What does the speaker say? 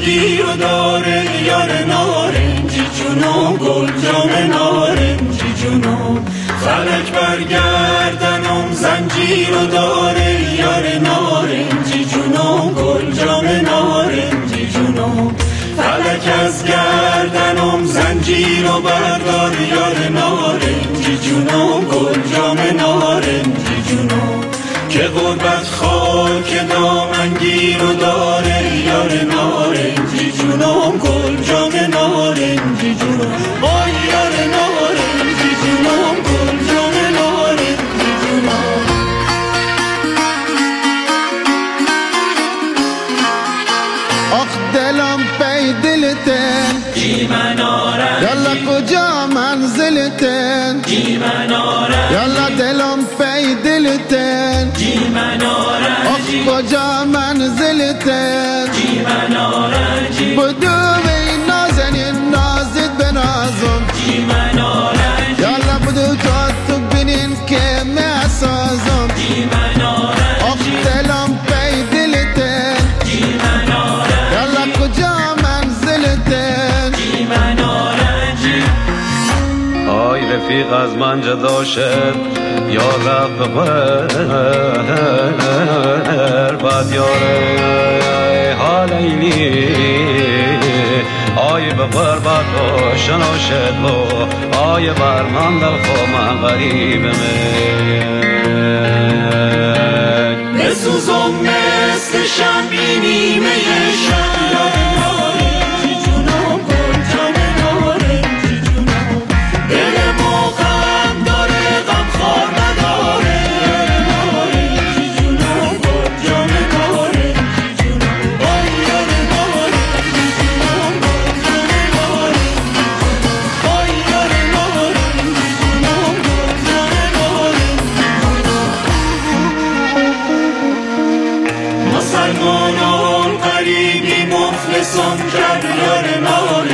زنجیر و داره یار نارنجی جونم گل جام نارنجی جونم فلک برگردنم زنجیر و داره یار نارنجی جونم گل جام نارنجی جونم فلک از گردنم زنجیر و بردار یار نارنجی جونم دامنگیر و داره یار نارنجی جونم گل جام نارنجی جونم. وای یار نارنجی جونم گل جام نارنجی جونم. آخ دلم پی دلتن جی من آرنجی یالا کجا منزلتن جی من آرنجی آخ آرنجی رفیق از من جدا شد. یا رب بخیر بد یاره حال ایلی آی بخیر بد شنا شد و آی بر من دل من غریب می. بسوزم مثل شمعی نیمه شب son kar yarına